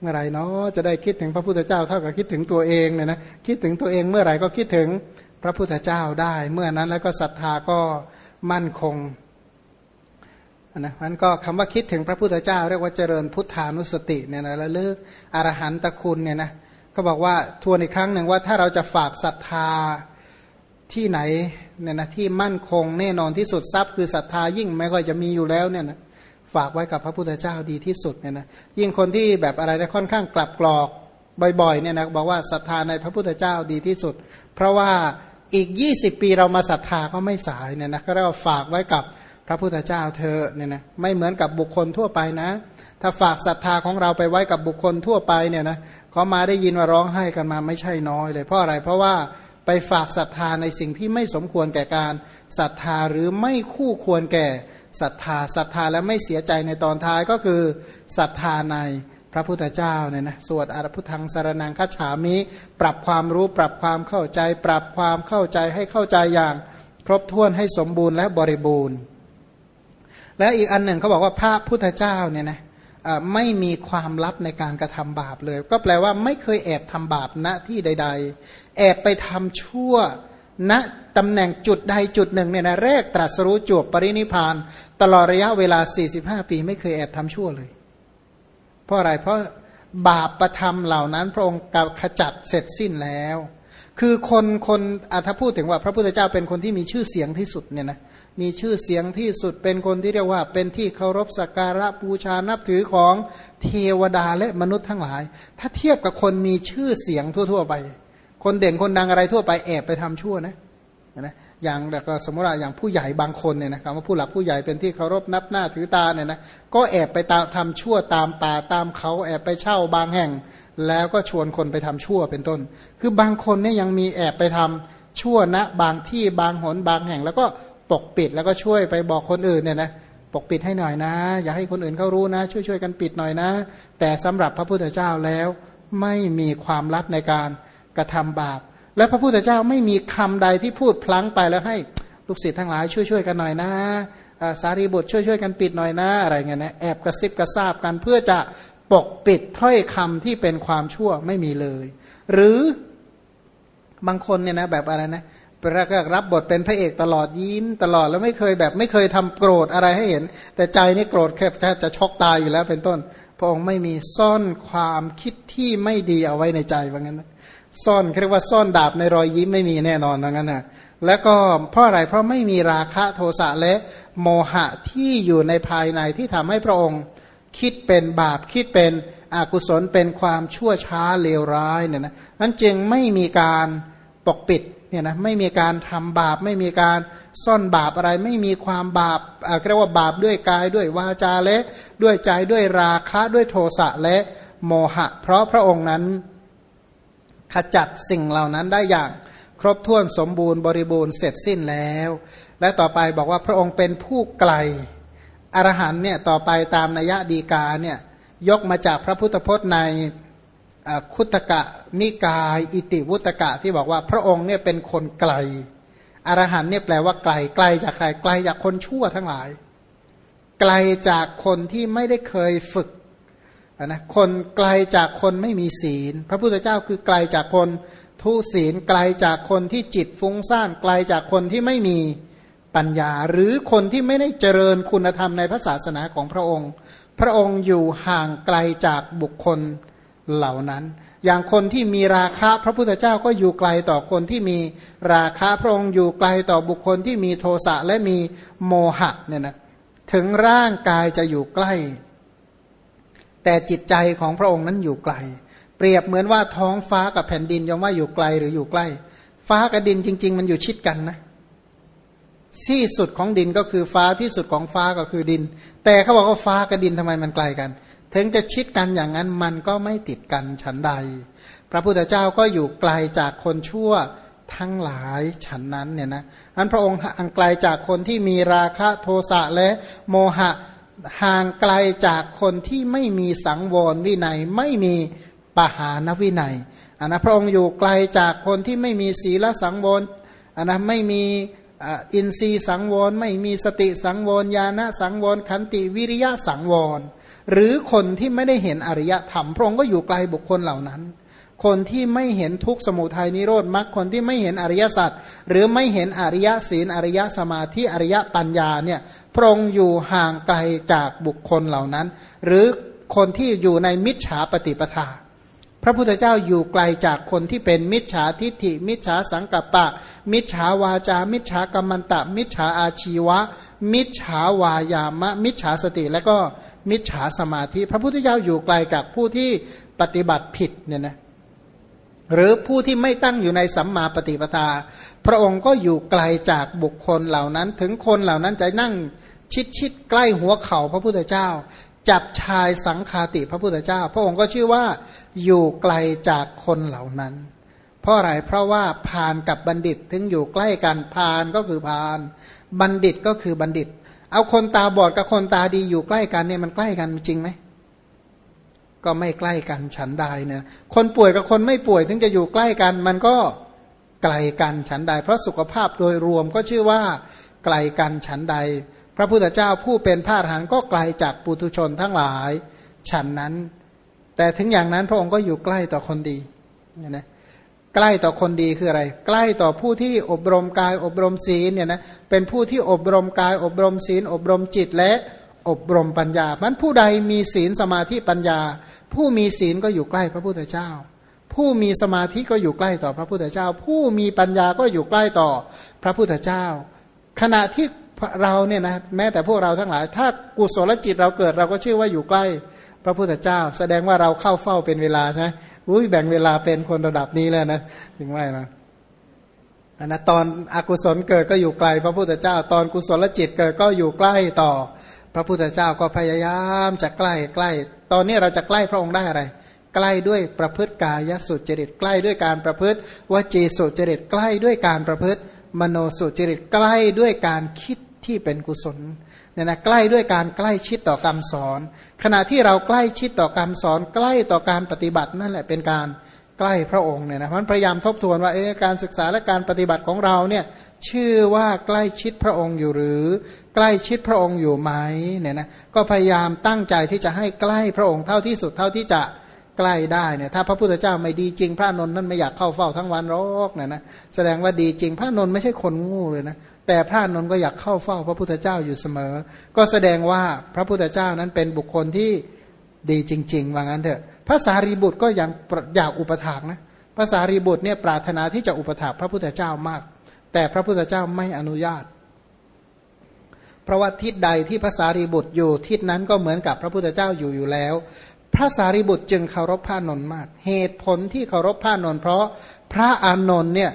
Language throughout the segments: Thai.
เมื่อไหร่เนาะจะได้คิดถึงพระพุทธเจ้าเท่ากับคิดถึงตัวเองเนี่ยนะคิดถึงตัวเองเมื่อไหร่ก็คิดถึงพระพุทธเจ้าได้ เมื่อนั้นแล้วก็ศรัทธาก็มั่นคงนะมันก็คำว่าคิดถึงพระพุทธเจ้า เรียกว่าเจริญพุทธานุสติเนี่ยนะระลึกอรหันตคุณเนี่ยนะก็บอกว่าทวนอีกครั้งหนึ่งว่าถ้าเราจะฝากศรัทธาที่ไหนเนี่ยนะที่มั่นคงแน่นอนที่สุดทรัพย์คือศรัทธายิ่งไม่ค่อยจะมีอยู่แล้วเนี่ยนะ ฝากไว้กับพระพุทธเจ้าดีที่สุดเนี่ยนะยิ่งคนที่แบบอะไรนะค่อนข้างกลับกรอกบ่อยๆเนี่ยนะบอกว่าศรัทธาในพระพุทธเจ้าดีที่สุด เพราะว่าอีก 20 ปีเรามาศรัทธาก็ไม่สายเนี่ยนะก็เรียกว่าฝากไว้กับพระพุทธเจ้าเธอเนี่ยนะไม่เหมือนกับบุคคลทั่วไปนะ ถ้าฝากศรัทธาของเราไปไว้กับบุคคลทั่วไปเนี่ยนะเขามาได้ยินว่าร้องไห้กันมาไม่ใช่น้อยเลย เพราะอะไรเพราะว่าไปฝากศรัทธาในสิ่งที่ไม่สมควรแก่การศรัทธาหรือไม่คู่ควรแก่ ศรัทธาศรัทธาและไม่เสียใจในตอนท้ายก็คือศรัทธาในพระพุทธเจ้าเนี่ยนะสวดอรพุทธังสารนังคัจฉามิ ปรับความรู้ปรับความเข้าใจ ปรับความเข้าใจให้เข้าใจอย่างครบถ้วนให้สมบูรณ์และบริบูรณ์ และอีกอันหนึ่งเขาบอกว่าพระพุทธเจ้าเนี่ยนะไม่มีความลับในการกระทำบาปเลย ก็แปลว่าไม่เคยแอบทำบาปณที่ใด ๆ แอบไปทำชั่วณ ตำแหน่งจุดใดจุดหนึ่งเนี่ยนะแรกตรัสรู้จวบปรินิพาน ตลอดระยะเวลา 45 ปีไม่เคยแอบทำชั่วเลย เพราะอะไรเพราะบาปประทำเหล่านั้น พระองค์ขจัดเสร็จสิ้นแล้ว คือคนคนถ้าพูดถึงว่าพระพุทธเจ้าเป็นคนที่มีชื่อเสียงที่สุดเนี่ยนะมีชื่อเสียงที่สุดเป็นคนที่เรียกว่า เป็นที่เคารพสักการะบูชานับถือของเทวดาและมนุษย์ทั้งหลาย ถ้าเทียบกับคนมีชื่อเสียงทั่ว ๆ ไป คนเด่นคนดังอะไรทั่วไปแอบไปทำชั่วนะ นะอย่างแต่ก็สมมติว่าอย่างผู้ใหญ่บางคนเนี่ยนะคำว่าผู้หลักผู้ใหญ่เป็นที่เคารพนับหน้าถือตาเนี่ยนะก็แอบไปตามทำชั่วตามป่าตามเขาแอบไปเช่าบางแห่ง แล้วก็ชวนคนไปทำชั่วเป็นต้น คือบางคนเนี่ยยังมีแอบไปทำชั่วณนะบางที่บางหนบางแห่ง แล้วก็ปกปิดแล้วก็ช่วยไปบอกคนอื่นเนี่ยนะปกปิดให้หน่อยนะ อย่าให้คนอื่นเขารู้นะ ช่วยช่วยกันปิดหน่อยนะ แต่สำหรับพระพุทธเจ้าแล้วไม่มีความลับในการกระทำบาป และพระพุทธเจ้าไม่มีคำใดที่พูดพลั้งไปแล้วให้ลูกศิษย์ทั้งหลายช่วยช่วยกันหน่อยนะสารีบุตรช่วยช่วยกันปิดหน่อยนะอะไรเงี้ยนะแอบกระซิบกระซาบกันเพื่อจะปกปิดถ้อยคำที่เป็นความชั่วไม่มีเลย หรือบางคนเนี่ยนะแบบอะไรนะแล้วก็รับบทเป็นพระเอกตลอดยิ้มตลอดแล้วไม่เคยแบบไม่เคยทำโกรธอะไรให้เห็น แต่ใจนี่โกรธแค่จะช็อกตายอยู่แล้วเป็นต้น พระองค์ไม่มีซ่อนความคิดที่ไม่ดีเอาไว้ในใจว่างั้นนะ ซ่อนเรียกว่าซ่อนดาบในรอยยิ้มไม่มีแน่นอนว่างั้นนะแล้วก็เพราะอะไรเพราะไม่มีราคะโทสะและโมหะที่อยู่ในภายในที่ทำให้พระองค์ คิดเป็นบาปคิดเป็นอกุศลเป็นความชั่วช้าเลวร้ายเนี่ยนะนั้นจึงไม่มีการปกปิดเนี่ยนะไม่มีการทำบาป ไม่มีการซ่อนบาปอะไร ไม่มีความบาปเรียกว่าบาปด้วยกายด้วยวาจาและด้วยใจด้วยราคะด้วยโทสะและโมหะ เพราะพระองค์นั้น ขจัดสิ่งเหล่านั้นได้อย่าง ครบถ้วนสมบูรณ์บริบูรณ์เสร็จสิ้นแล้ว และต่อไปบอกว่าพระองค์เป็นผู้ไกลอรหันเนี่ยต่อไปตามนัยดีกาเนี่ยยกมาจากพระพุทธพจน์ในคุตกะนิกายอิติวุตกะที่บอกว่าพระองค์เนี่ยเป็นคนไกลอรหันเนี่ยแปลว่าไกลไกลจากใครไกลจากคนชั่วทั้งหลาย ไกลจากคนที่ไม่ได้เคยฝึก นะคนไกลจากคนไม่มีศีล พระพุทธเจ้าคือไกลจากคนทุศีลไกลจากคนที่จิตฟุ้งซ่านไกลจากคนที่ไม่มีปัญญา หรือคนที่ไม่ได้เจริญคุณธรรมในพระศาสนาของพระองค์ พระองค์อยู่ห่างไกลจากบุคคลเหล่านั้น อย่างคนที่มีราคะพระพุทธเจ้าก็อยู่ไกลต่อคนที่มีราคะพระองค์อยู่ไกลต่อบุคคลที่มีโทสะและมีโมหะเนี่ยนะถึงร่างกายจะอยู่ใกล้ แต่จิตใจของพระองค์นั้นอยู่ไกล เปรียบเหมือนว่าท้องฟ้ากับแผ่นดินยอมว่าอยู่ไกลหรืออยู่ใกล้ ฟ้ากับดินจริง ๆ มันอยู่ชิดกันนะที่สุดของดินก็คือฟ้าที่สุดของฟ้าก็คือดิน แต่เขาบอกว่าฟ้ากับดินทำไมมันไกลกัน ถึงจะชิดกันอย่างนั้นมันก็ไม่ติดกันฉันใด พระพุทธเจ้าก็อยู่ไกลจากคนชั่วทั้งหลายฉันนั้นเนี่ยนะอันพระองค์ห่างไกลจากคนที่มีราคะโทสะและโมหะ ห่างไกลจากคนที่ไม่มีสังวรวินัยไม่มีปหานวินัยอันนะพระองค์อยู่ไกลจากคนที่ไม่มีศีลสังวรอันนะไม่มีอินทรีย์สังวรไม่มีสติสังวรญาณสังวรขันติวิริยะสังวร หรือคนที่ไม่ได้เห็นอริยธรรมพระองค์ก็อยู่ไกลบุคคลเหล่านั้น คนที่ไม่เห็นทุกสมุทัยนิโรธมรรคคนที่ไม่เห็นอริยสัจหรือไม่เห็นอริยศีลอริยสมาธิอริยปัญญาเนี่ยพระองค์อยู่ห่างไกลจากบุคคลเหล่านั้น หรือคนที่อยู่ในมิจฉาปฏิปทา พระพุทธเจ้าอยู่ไกลจากคนที่เป็นมิจฉาทิฏฐิ มิจฉาสังกัปปะ มิจฉาวาจา มิจฉากรรมันตะ มิจฉาอาชีวะ มิจฉาวายามะ มิจฉาสติและก็มิจฉาสมาธิ พระพุทธเจ้าอยู่ไกลจากผู้ที่ปฏิบัติผิดเนี่ยนะ หรือผู้ที่ไม่ตั้งอยู่ในสัมมาปฏิปทา พระองค์ก็อยู่ไกลจากบุคคลเหล่านั้น ถึงคนเหล่านั้นจะนั่งชิดชิดใกล้หัวเข่าพระพุทธเจ้า จับชายสังคาติพระพุทธเจ้า พระองค์ก็ชื่อว่าอยู่ไกลจากคนเหล่านั้น เพราะอะไรเพราะว่าพานกับบัณฑิตถึงอยู่ใกล้กันพานก็คือพาน บัณฑิตก็คือบัณฑิต เอาคนตาบอดกับคนตาดีอยู่ใกล้กันเนี่ยมันใกล้กันจริงไหม ก็ไม่ใกล้กันฉันใดเนี่ยคนป่วยกับคนไม่ป่วยถึงจะอยู่ใกล้กัน มันก็ไกลกันฉันใด เพราะสุขภาพโดยรวมก็ชื่อว่าไกลกันฉันใด พระพุทธเจ้าผู้เป็นพระอรหันต์ก็ไกลจากปุถุชนทั้งหลายฉันนั้น แต่ถึงอย่างนั้นพระองค์ก็อยู่ใกล้ต่อคนดีเนี่ยนะใกล้ต่อคนดีคืออะไร ใกล้ต่อผู้ที่อบรมกายอบรมศีลเนี่ยนะเป็นผู้ที่อบรมกายอบรมศีล อบรมจิตและ อบรมปัญญามันผู้ใดมีศีลสมาธิปัญญา ผู้มีศีลก็อยู่ใกล้พระพุทธเจ้า ผู้มีสมาธิก็อยู่ใกล้ต่อพระพุทธเจ้า ผู้มีปัญญาก็อยู่ใกล้ต่อพระพุทธเจ้า ขณะที่เราเนี่ยนะแม้แต่พวกเราทั้งหลาย ถ้ากุศลจิตเราเกิดเราก็ชื่อว่าอยู่ใกล้พระพุทธเจ้า แสดงว่าเราเข้าเฝ้าเป็นเวลาใช่ไหมอุ้ยแบ่งเวลาเป็นคนระดับนี้แล้วนะจริงไหมนะอันนะตอนอกุศลเกิดก็อยู่ไกล พระพุทธเจ้า ตอนกุศลจิตเกิดก็อยู่ใกล้ต่อ พระพุทธเจ้าก็พยายามจะใกล้ใกล้ ตอนนี้เราจะใกล้พระองค์ได้อะไร ใกล้ด้วยประพฤติกายสุจริต ใกล้ด้วยการประพฤติวจีสุจริต ใกล้ด้วยการประพฤติ มโนสุจริต ใกล้ด้วยการคิดที่เป็นกุศลเนี่ยนะใกล้ด้วยการใกล้ชิดต่อคำสอน ขณะที่เราใกล้ชิดต่อคำสอน ใกล้ต่อการปฏิบัตินั่นแหละเป็นการ ใกล้พระองค์เนี่ยนะมันพยายามทบทวนว่าเออการศึกษาและการปฏิบัติของเราเนี่ยชื่อว่าใกล้ชิดพระองค์อยู่หรือ ใกล้ชิดพระองค์อยู่ไหมเนี่ยนะก็พยายามตั้งใจที่จะให้ใกล้พระองค์เท่าที่สุดเท่าที่จะใกล้ได้เนี่ยถ้าพระพุทธเจ้าไม่ดีจริงพระนนท์นั้นไม่อยากเข้าเฝ้าทั้งวันรอกเนี่ยนะแสดงว่าดีจริงพระนนท์ไม่ใช่คนงูเลยนะแต่พระนนท์ก็อยากเข้าเฝ้าพระพุทธเจ้าอยู่เสมอ ก็แสดงว่าพระพุทธเจ้านั้นเป็นบุคคลที่ ดีจริง ๆ ว่างั้นเถอะพระสารีบุตรก็ยังอยากอุปถากนะพระสารีบุตรเนี่ยปรารถนาที่จะอุปถากพระพุทธเจ้ามาก แต่พระพุทธเจ้าไม่อนุญาต เพราะว่าทิศใดที่พระสารีบุตรอยู่ทิศนั้นก็เหมือนกับพระพุทธเจ้าอยู่อยู่แล้ว พระสารีบุตรจึงเคารพพระนนท์มาก เหตุผลที่เคารพพระนนท์เพราะพระอานนท์เนี่ย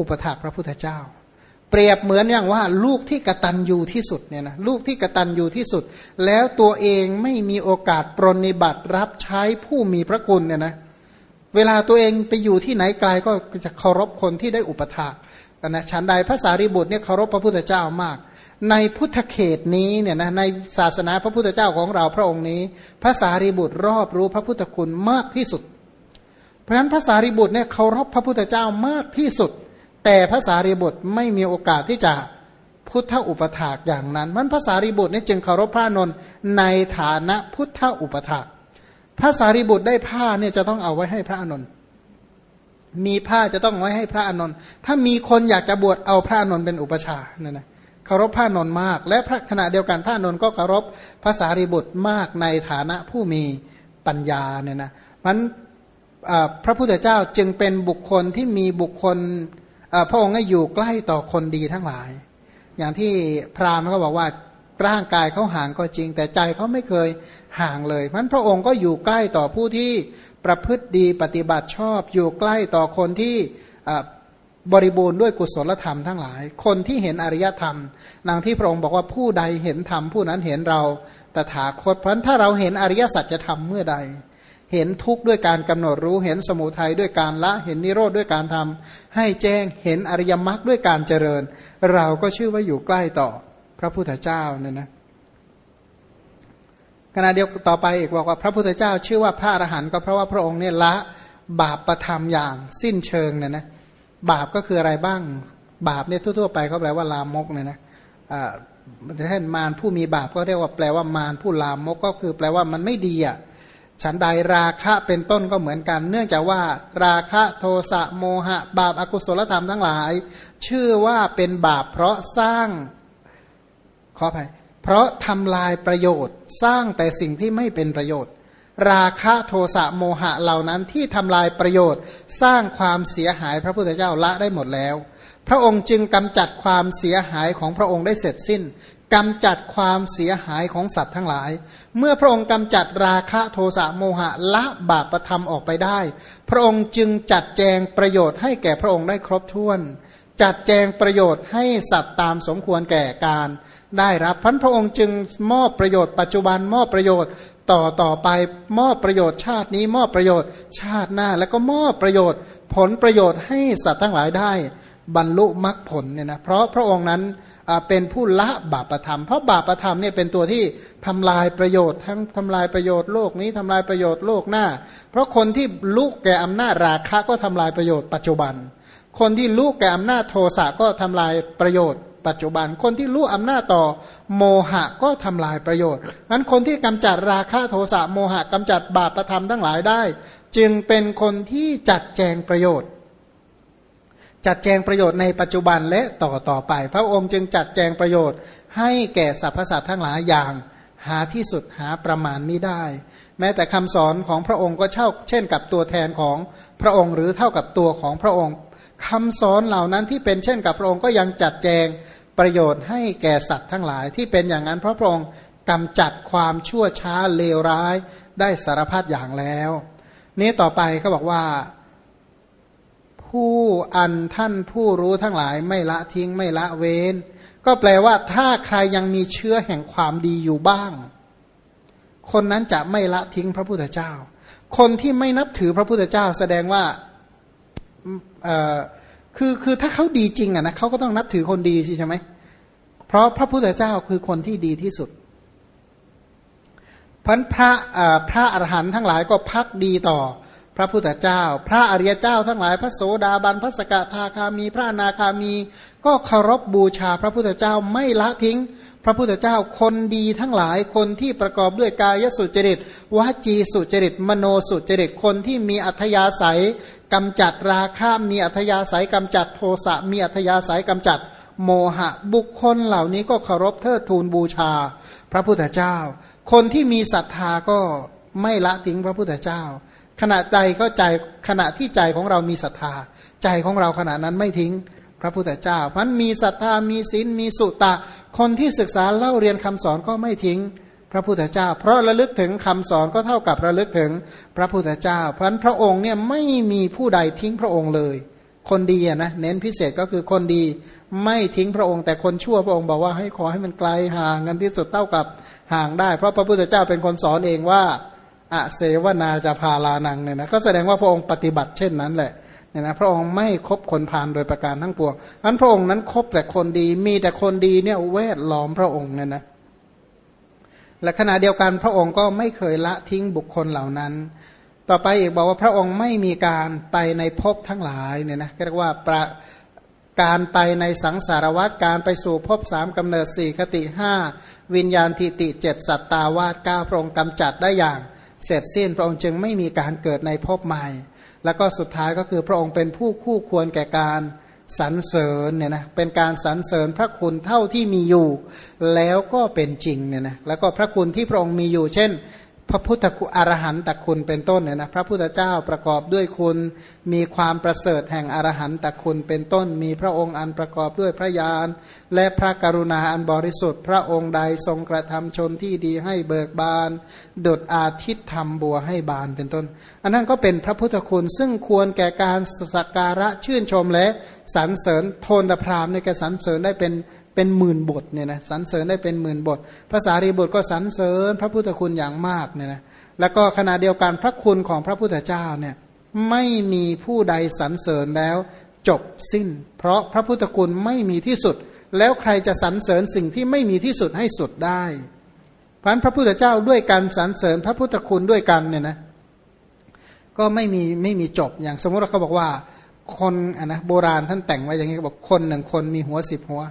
อุปถากพระพุทธเจ้า เปรียบเหมือนอย่างว่าลูกที่กระตันอยู่ที่สุดเนี่ยนะลูกที่กระตันอยู่ที่สุด แล้วตัวเองไม่มีโอกาสปรนิบัติรับใช้ผู้มีพระคุณเนี่ยนะเวลาตัวเองไปอยู่ที่ไหนไกลก็จะเคารพคนที่ได้อุปถากนะฉันใดพระสารีบุตรเนี่ยเคารพพระพุทธเจ้ามาก ในพุทธเขตนี้เนี่ยนะในศาสนาพระพุทธเจ้าของเราพระองค์นี้พระสารีบุตรรอบรู้พระพุทธคุณมากที่สุด เพราะฉะนั้นพระสารีบุตรเนี่ยเคารพพระพุทธเจ้ามากที่สุด แต่ภาษารีบุตรไม่มีโอกาสที่จะพุทธอุปถากอย่างนั้นมันภาษารีบุตรนี่จึงเคารพพระนนท์ในฐานะพุทธอุปถากภาษารีบุตรได้ผ้าเนี่ยจะต้องเอาไว้ให้พระนนท์มีผ้าจะต้องไว้ให้พระนนท์ถ้ามีคนอยากจะบวชเอาพระนนท์เป็นอุปชาเนี่ยนะเคารพพระนนท์มาก และพระขณะเดียวกันพระนนท์ก็เคารพภาษารีบุตรมากในฐานะผู้มีปัญญาเนี่ยนะมันพระพุทธเจ้าจึงเป็นบุคคลที่มีบุคคล พระองค์ก็อยู่ใกล้ต่อคนดีทั้งหลาย อย่างที่พราหมณ์ก็บอกว่าร่างกายเขาห่างก็จริง แต่ใจเขาไม่เคยห่างเลยมันพระองค์ก็อยู่ใกล้ต่อผู้ที่ประพฤติดีปฏิบัติชอบ อยู่ใกล้ต่อคนที่บริบูรณ์ด้วยกุศลธรรมทั้งหลาย คนที่เห็นอริยธรรมนางที่พระองค์บอกว่าผู้ใดเห็นธรรมผู้นั้นเห็นเราตถาคตเพราะถ้าเราเห็นอริยสัจธรรมเมื่อใด เห็นทุกข์ด้วยการกำหนดรู้ เห็นสมุทัยด้วยการละ เห็นนิโรธด้วยการทำให้แจ้งเห็นอริยมรรคด้วยการเจริญ เราก็ชื่อว่าอยู่ใกล้ต่อพระพุทธเจ้าเนี่ยนะขณะเดียวต่อไปอีกบอกว่าพระพุทธเจ้า ชื่อว่าพระอรหันต์ก็เพราะว่าพระองค์เนี่ยละบาปประทำอย่างสิ้นเชิงเนี่ยนะบาปก็คืออะไรบ้าง บาปเนี่ยทั่วๆไปเขาแปลว่าลามกเนี่ยนะเช่นมารผู้มีบาปก็เรียกว่าแปลว่ามารผู้ลามกก็คือแปลว่ามันไม่ดีอะ ฉันใดราคะเป็นต้นก็เหมือนกัน เนื่องจากว่า ราคะโทสะโมหะ บาปอากุศลธรรมทั้งหลาย ชื่อว่าเป็นบาปเพราะสร้างขออภัยเพราะทำลายประโยชน์ สร้างแต่สิ่งที่ไม่เป็นประโยชน์ ราคะโทสะโมหะเหล่านั้นที่ทำลายประโยชน์ สร้างความเสียหายพระพุทธเจ้าละได้หมดแล้ว พระองค์จึงกำจัดความเสียหายของพระองค์ได้เสร็จสิ้น กำจัดความเสียหายของสัตว์ทั้งหลาย เมื่อพระองค์กำจัดราคะโทสะโมหะละบาปประธรรมออกไปได้ พระองค์จึงจัดแจงประโยชน์ให้แก่พระองค์ได้ครบถ้วน จัดแจงประโยชน์ให้สัตว์ตามสมควรแก่การ ได้รับพันพระองค์จึงมอบประโยชน์ปัจจุบันมอบประโยชน์ต่อต่อไปมอบประโยชน์ชาตินี้มอบประโยชน์ชาติหน้า แล้วก็มอบประโยชน์ผลประโยชน์ให้สัตว์ทั้งหลายได้ บรรลุมรรคผลเนี่ยนะเพราะพระองค์นั้น เป็นผู้ละบาปประธรรม เพราะบาปประธรรมเนี่ยเป็นตัวที่ทำลายประโยชน์ทั้งทำลายประโยชน์โลกนี้ทำลายประโยชน์โลกหน้า เพราะคนที่ลุกแก่อำนาจราคะก็ทำลายประโยชน์ปัจจุบัน คนที่ลุกแก่อำนาจโทสะก็ทำลายประโยชน์ปัจจุบัน คนที่รู้อำนาจต่อโมหะก็ทำลายประโยชน์นั้นคนที่กำจัดราคะโทสะโมหะกำจัดบาปประธรรมทั้งหลายได้ จึงเป็นคนที่จัดแจงประโยชน์ จัดแจงประโยชน์ในปัจจุบันและต่อต่อไป พระองค์จึงจัดแจงประโยชน์ ให้แก่สรรพสัตว์ทั้งหลายอย่าง หาที่สุดหาประมาณไม่ได้ แม้แต่คำสอนของพระองค์ก็เช่าเช่นกับตัวแทนของพระองค์หรือเท่ากับตัวของพระองค์คำสอนเหล่านั้นที่เป็นเช่นกับพระองค์ก็ยังจัดแจงประโยชน์ให้แก่สัตว์ทั้งหลายที่เป็นอย่างนั้นเพราะพระองค์กำจัดความชั่วช้าเลวร้ายได้สารพัดอย่างแล้ว นี้ต่อไปเขาบอกว่า ผู้อันท่านผู้รู้ทั้งหลายไม่ละทิ้งไม่ละเว้น ก็แปลว่าถ้าใครยังมีเชื้อแห่งความดีอยู่บ้าง คนนั้นจะไม่ละทิ้งพระพุทธเจ้า คนที่ไม่นับถือพระพุทธเจ้า แสดงว่าคือคือถ้าเขาดีจริงอะนะเขาก็ต้องนับถือคนดีใช่ไหมเพราะพระพุทธเจ้าคือคนที่ดีที่สุดพันพระพระอรหันต์ทั้งหลายก็พักดีต่อ พระพุทธเจ้า พระอริยเจ้าทั้งหลายพระโสดาบันพระสกทาคามี พระนาคามี ก็เคารพบูชาพระพุทธเจ้าไม่ละทิ้ง พระพุทธเจ้าคนดีทั้งหลายคนที่ประกอบด้วยกายสุจริตวจีสุจริต มโนสุจริตคนที่มีอัธยาศัยกำจัดราคะมีอัธยาศัยกำจัดโทสะมีอัธยาศัยกำจัดโมหะบุคคลเหล่านี้ก็เคารพเทิดทูนบูชา พระพุทธเจ้า คนที่มีศรัทธาก็ไม่ละทิ้งพระพุทธเจ้า ขณะใจก็ใจขณะที่ใจของเรามีศรัทธา ใจของเราขณะนั้นไม่ทิ้งพระพุทธเจ้าพันมีศรัทธามีศีลมีสุตตะคนที่ศึกษาเล่าเรียนคำสอนก็ไม่ทิ้งพระพุทธเจ้า เพราะระลึกถึงคำสอนก็เท่ากับระลึกถึงพระพุทธเจ้า เพราะพระองค์เนี่ยไม่มีผู้ใดทิ้งพระองค์เลย คนดีนะเน้นพิเศษก็คือคนดีไม่ทิ้งพระองค์ แต่คนชั่วพระองค์บอกว่าให้ขอให้มันไกลห่างกันที่สุดเท่ากับห่างได้ เพราะพระพุทธเจ้าเป็นคนสอนเองว่า อเสวนาจะพาลานังเนี่ยนะก็แสดงว่าพระองค์ปฏิบัติเช่นนั้นแหละเนี่ยนะพระองค์ไม่คบคนพาลโดยประการทั้งปวงนั้นพระองค์นั้นคบแต่คนดีมีแต่คนดีเนี่ยแวดล้อมพระองค์เนี่ยนะและขณะเดียวกันพระองค์ก็ไม่เคยละทิ้งบุคคลเหล่านั้น ต่อไปอีกบอกว่าพระองค์ไม่มีการไปในภพทั้งหลายเนี่ยนะเรียกว่าประการไปในสังสารวัฏการไปสู่ภพสามกำเนิดสี่คติห้าวิญญาณทิติเจ็ดสัตตาวาสเก้าพระองค์กำจัดได้อย่าง เสร็จสิ้นพระองค์จึงไม่มีการเกิดในภพใหม่ แล้วก็สุดท้ายก็คือพระองค์เป็นผู้คู่ควรแก่การสรรเสริญเนี่ยนะเป็นการสรรเสริญพระคุณเท่าที่มีอยู่ แล้วก็เป็นจริงเนี่ยนะแล้วก็พระคุณที่พระองค์มีอยู่ เช่น พระพุทธคุณอรหันตคุณเป็นต้นเนี่ยนะพระพุทธเจ้าประกอบด้วยคุณมีความประเสริฐแห่งอรหันตคุณเป็นต้น มีพระองค์อันประกอบด้วยพระญาณและพระกรุณาอันบริสุทธิ์ พระองค์ใดทรงกระทำชนที่ดีให้เบิกบานดุดอาทิตย์ทำบัวให้บานเป็นต้น อันนั้นก็เป็นพระพุทธคุณซึ่งควรแก่การสักการะชื่นชมและสรรเสริญโทนพรามในการสรรเสริญได้เป็น เป็นหมื่นบทเนี่ยนะสรรเสริญได้เป็นหมื่นบทภาษารีบทก็สรรเสริญพระพุทธคุณอย่างมากเนี่ยนะแล้วก็ขณะเดียวกันพระคุณของพระพุทธเจ้าเนี่ยไม่มีผู้ใดสรรเสริญแล้วจบสิ้น เพราะพระพุทธคุณไม่มีที่สุด แล้วใครจะสรรเสริญสิ่งที่ไม่มีที่สุดให้สุดได้พันพระพุทธเจ้าด้วยการสรรเสริญพระพุทธคุณด้วยกันเนี่ยนะก็ไม่มีไม่มีจบอย่างสมมติเราเขาบอกว่าคนอะนะโบราณท่านแต่งไว้อย่างนี้บอกคนหนึ่งคนมีหัวสิบหัว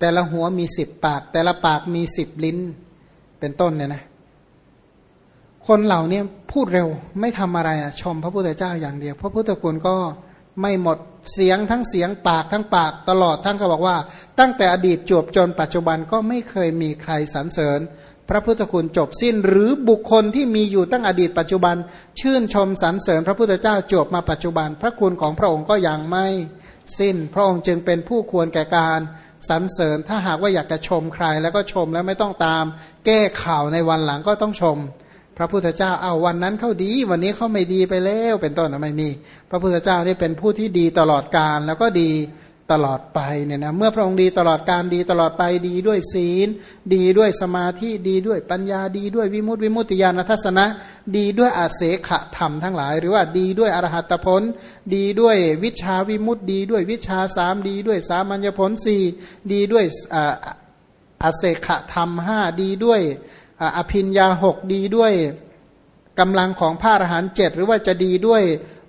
แต่ละหัวมีสิบปาก แต่ละปากมีสิบลิ้น เป็นต้นเนี่ยนะ คนเหล่านี้พูดเร็วไม่ทำอะไรอะชมพระพุทธเจ้าอย่างเดียว พระพุทธคุณก็ไม่หมดเสียงทั้งเสียงปากทั้งปากตลอดทั้งก็บอกว่า ตั้งแต่อดีตจวบจนปัจจุบันก็ไม่เคยมีใครสรรเสริญ พระพุทธคุณจบสิ้น หรือบุคคลที่มีอยู่ตั้งอดีตปัจจุบัน ชื่นชมสรรเสริญ พระพุทธเจ้าจบมาปัจจุบัน พระคุณของพระองค์ก็ยังไม่สิ้น พระองค์จึงเป็นผู้ควรแก่การ สรรเสริญถ้าหากว่าอยากจะชมใคร แล้วก็ชมแล้วไม่ต้องตาม แก้ข่าวในวันหลังก็ต้องชม พระพุทธเจ้าเอาวันนั้นเขาดี วันนี้เขาไม่ดีไปแล้วเป็นต้นไม่มี พระพุทธเจ้านี่เป็นผู้ที่ดีตลอดกาลแล้วก็ดี ตลอดไปเนี่ยนะเมื่อพระองค์ดีตลอดการดีตลอดไปดีด้วยศีล ดีด้วยสมาธิดีด้วยปัญญาดีด้วยวิมุตติวิมุตติญาณทัศนะ ดีด้วยอาเสขะธรรมทั้งหลาย หรือว่าดีด้วยอรหัตผล ดีด้วยวิชาวิมุตติดีด้วยวิชาสามดีด้วยสามัญญผลสี่ดีด้วยอาเสขะธรรมห้าดีด้วยอภินยาหกดีด้วยกำลังของพระอรหันต์เจ็ดหรือว่าจะดีด้วย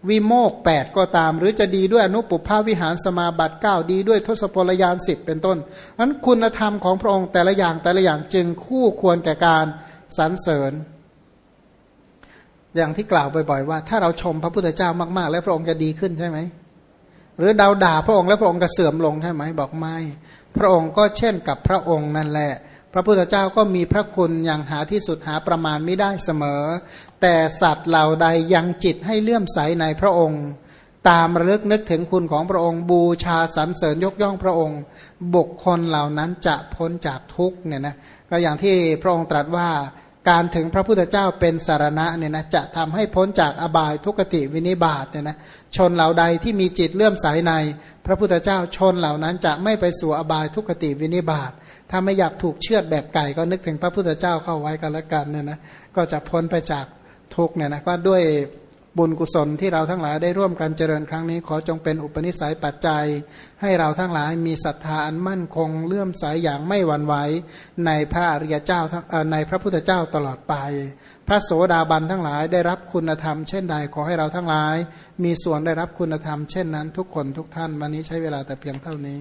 วิโมกแปดก็ตาม หรือจะดีด้วยอนุปภาวิหารสมาบัติก้าดีด้วยทศพลยานสิบเป็นต้นนั้นคุณธรรมของพระองค์แต่ละอย่างแต่ละอย่างจึงคู่ควรแก่การสรรเสริญ อย่างที่กล่าวบ่อยๆว่า ถ้าเราชมพระพุทธเจ้ามากๆ แล้วพระองค์จะดีขึ้นใช่ไหมหรือดาวด่าพระองค์แล้วพระองค์จะเสื่อมลงใช่ไหมบอกไม่ พระองค์ก็เช่นกับพระองค์นั่นแหละ พระพุทธเจ้าก็มีพระคุณอย่างหาที่สุดหาประมาณไม่ได้เสมอ แต่สัตว์เหล่าใดยังจิตให้เลื่อมใสในพระองค์ ตามระลึกนึกถึงคุณของพระองค์ บูชาสรรเสริญยกย่องพระองค์ บุคคลเหล่านั้นจะพ้นจากทุกเนี่ยนะก็อย่างที่พระองค์ตรัสว่าการถึงพระพุทธเจ้าเป็นสารณะเนี่ยนะจะทำให้พ้นจากอบายทุกติวินิบาตเนี่ยนะชนเหล่าใดที่มีจิตเลื่อมใสใน พระพุทธเจ้าชนเหล่านั้นจะไม่ไปสู่อบายทุกขติวินิบาตถ้าไม่อยากถูกเชือดแบบไก่ก็นึกถึงพระพุทธเจ้าเข้าไว้กันละกันเนี่ยนะก็จะพ้นไปจากทุกเนี่ยนะก็ด้วย บุญกุศลที่เราทั้งหลายได้ร่วมกันเจริญครั้งนี้ ขอจงเป็นอุปนิสัยปัจจัย ให้เราทั้งหลายมีศรัทธาอันมั่นคงเลื่อมใสยอย่างไม่หวั่นไหวในพระอริยเจ้าในพระพุทธเจ้าตลอดไป พระโสดาบันทั้งหลายได้รับคุณธรรม เช่นใดขอให้เราทั้งหลาย มีส่วนได้รับคุณธรรมเช่นนั้นทุกคนทุกท่านวันนี้ใช้เวลาแต่เพียงเท่านี้